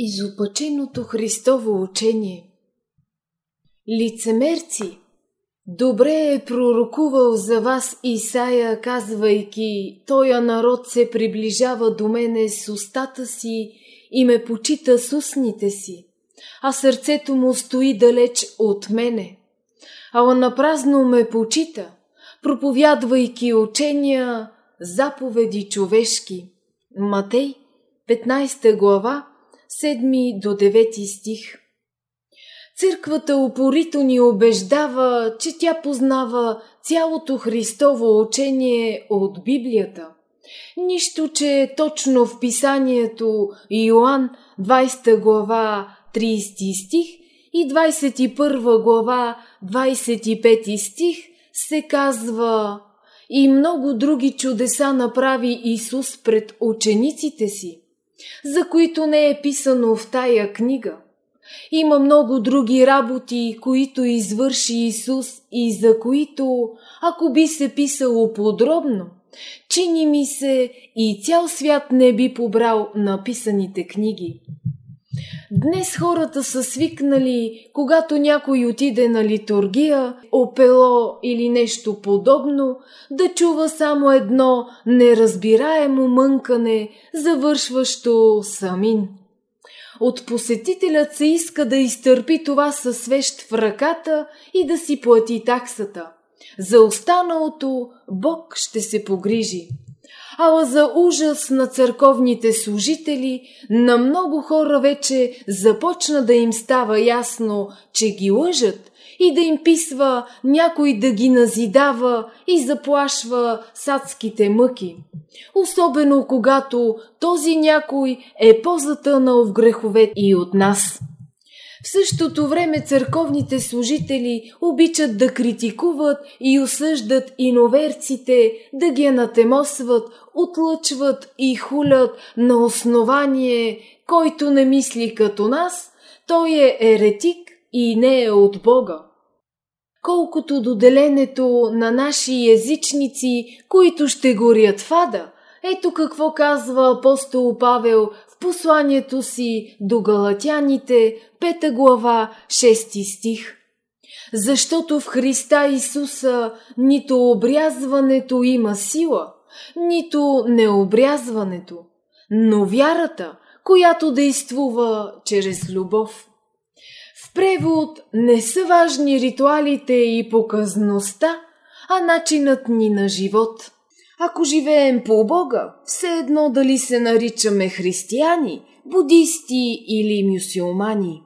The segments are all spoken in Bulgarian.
Изопаченото Христово учение Лицемерци, добре е пророкувал за вас Исаия, казвайки «Тоя народ се приближава до мене с устата си и ме почита с устните си, а сърцето му стои далеч от мене. Ала напразно ме почита, проповядвайки учения, заповеди човешки». Матей, 15 глава, 7 до 9 стих. Църквата упорито ни убеждава, че тя познава цялото Христово учение от Библията. Нищо, че е точно в писанието Йоанн 20 глава 30 стих и 21 глава 25 стих се казва и много други чудеса направи Исус пред учениците си за които не е писано в тая книга. Има много други работи, които извърши Исус и за които, ако би се писало подробно, чини ми се и цял свят не би побрал написаните книги. Днес хората са свикнали, когато някой отиде на литургия, опело или нещо подобно, да чува само едно неразбираемо мънкане, завършващо самин. От посетителят се иска да изтърпи това със свещ в ръката и да си плати таксата. За останалото Бог ще се погрижи ала за ужас на църковните служители, на много хора вече започна да им става ясно, че ги лъжат и да им писва някой да ги назидава и заплашва садските мъки. Особено когато този някой е по-затънал в грехове и от нас. В същото време църковните служители обичат да критикуват и осъждат иноверците, да ги анатемосват, отлъчват и хулят на основание, който не мисли като нас, той е еретик и не е от Бога. Колкото до деленето на наши езичници, които ще горят в ада, ето какво казва апостол Павел посланието си до галатяните, пета глава, 6 стих. Защото в Христа Исуса нито обрязването има сила, нито необрязването, но вярата, която действува чрез любов. В превод не са важни ритуалите и показността, а начинът ни на живот – ако живеем по Бога, все едно дали се наричаме християни, будисти или мюсюлмани.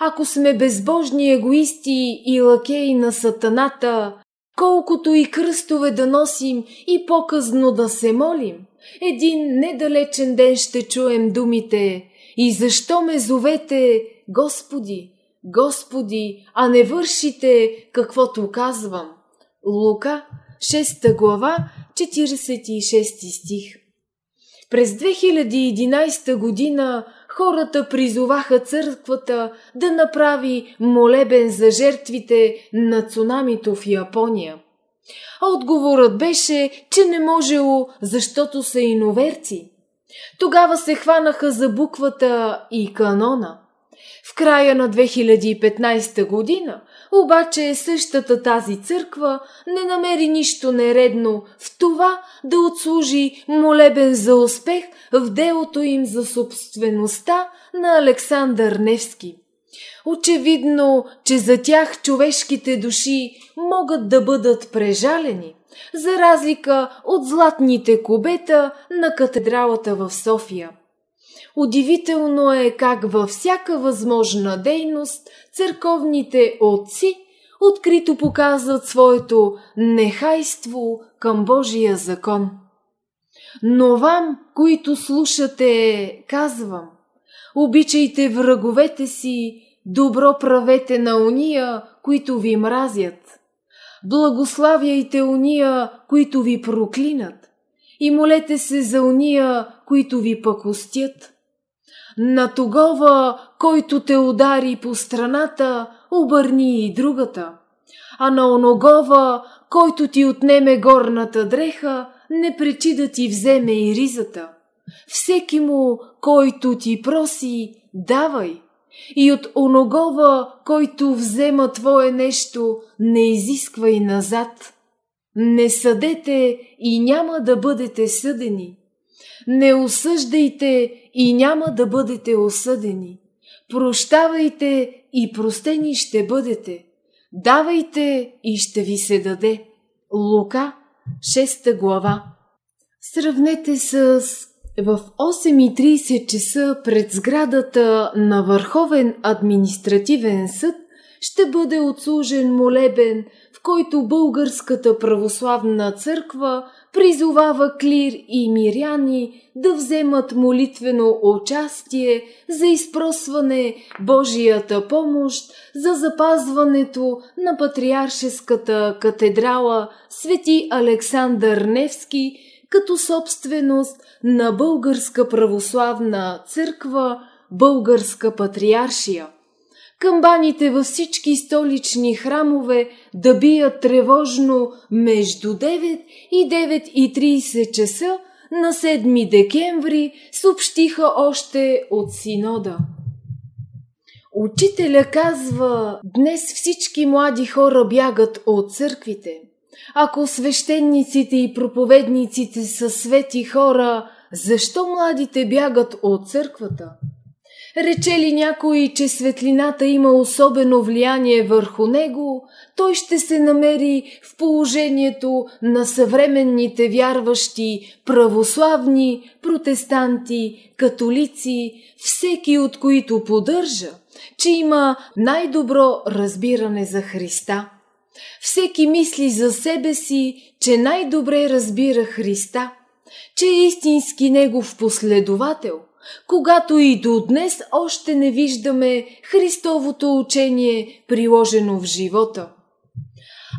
Ако сме безбожни егоисти и лакеи на сатаната, колкото и кръстове да носим и по-късно да се молим, един недалечен ден ще чуем думите «И защо ме зовете, Господи, Господи, а не вършите каквото казвам?» Лука 6 глава, 46 стих. През 2011 година хората призоваха църквата да направи молебен за жертвите на цунамито в Япония. Отговорът беше, че не можело, защото са иноверци. Тогава се хванаха за буквата и канона. В края на 2015 година обаче същата тази църква не намери нищо нередно в това да отслужи молебен за успех в делото им за собствеността на Александър Невски. Очевидно, че за тях човешките души могат да бъдат прежалени, за разлика от златните кубета на катедралата в София – Удивително е как във всяка възможна дейност църковните отци открито показват своето нехайство към Божия закон. Но вам, които слушате, казвам, обичайте враговете си, добро правете на уния, които ви мразят. Благославяйте уния, които ви проклинат и молете се за уния, които ви пакостят. На тогова, който те удари по страната, обърни и другата. А на оногова, който ти отнеме горната дреха, не пречи да ти вземе и ризата. Всеки му, който ти проси, давай. И от оногова, който взема твое нещо, не изисквай назад. Не съдете и няма да бъдете съдени. Не осъждайте и няма да бъдете осъдени. Прощавайте и простени ще бъдете. Давайте и ще ви се даде. Лука, 6 глава. Сравнете с в 8.30 часа пред сградата на Върховен административен съд ще бъде отслужен молебен, в който Българската православна църква призовава клир и миряни да вземат молитвено участие за изпросване Божията помощ за запазването на Патриаршеската катедрала Свети Александър Невски като собственост на Българска православна църква, Българска патриаршия. Камбаните във всички столични храмове да бият тревожно между 9 и 9.30 часа на 7 декември съобщиха още от синода. Учителя казва, днес всички млади хора бягат от църквите. Ако свещениците и проповедниците са свети хора, защо младите бягат от църквата? Рече ли някой, че светлината има особено влияние върху него, той ще се намери в положението на съвременните вярващи, православни, протестанти, католици, всеки от които поддържа, че има най-добро разбиране за Христа. Всеки мисли за себе си, че най-добре разбира Христа, че е истински негов последовател, когато и до днес още не виждаме Христовото учение приложено в живота.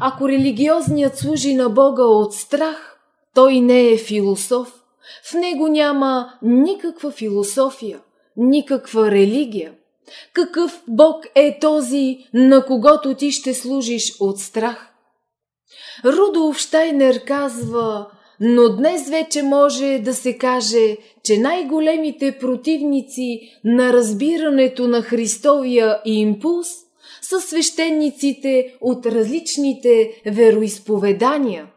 Ако религиозният служи на Бога от страх, той не е философ. В него няма никаква философия, никаква религия. Какъв Бог е този, на когото ти ще служиш от страх? Рудолф Штайнер казва, но днес вече може да се каже, че най-големите противници на разбирането на Христовия импулс са свещениците от различните вероисповедания.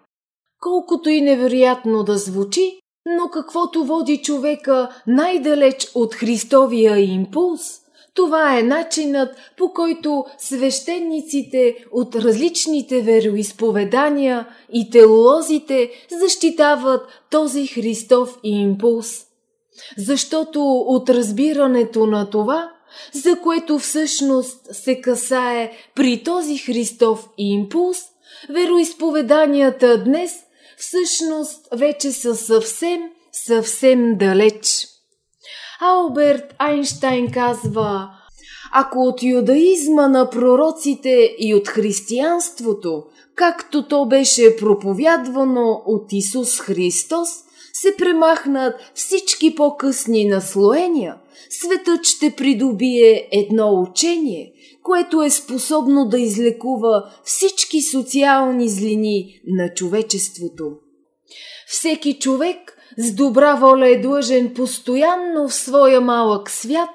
Колкото и невероятно да звучи, но каквото води човека най-далеч от Христовия импулс – това е начинът по който свещениците от различните вероисповедания и телолозите защитават този Христов импулс. Защото от разбирането на това, за което всъщност се касае при този Христов импулс, вероисповеданията днес всъщност вече са съвсем, съвсем далеч. Алберт Айнштайн казва, ако от юдаизма на пророците и от християнството, както то беше проповядвано от Исус Христос, се премахнат всички по-късни наслоения, светът ще придобие едно учение, което е способно да излекува всички социални злини на човечеството. Всеки човек с добра воля е длъжен постоянно в своя малък свят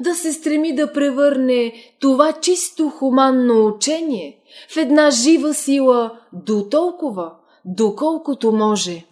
да се стреми да превърне това чисто хуманно учение в една жива сила до толкова, доколкото може.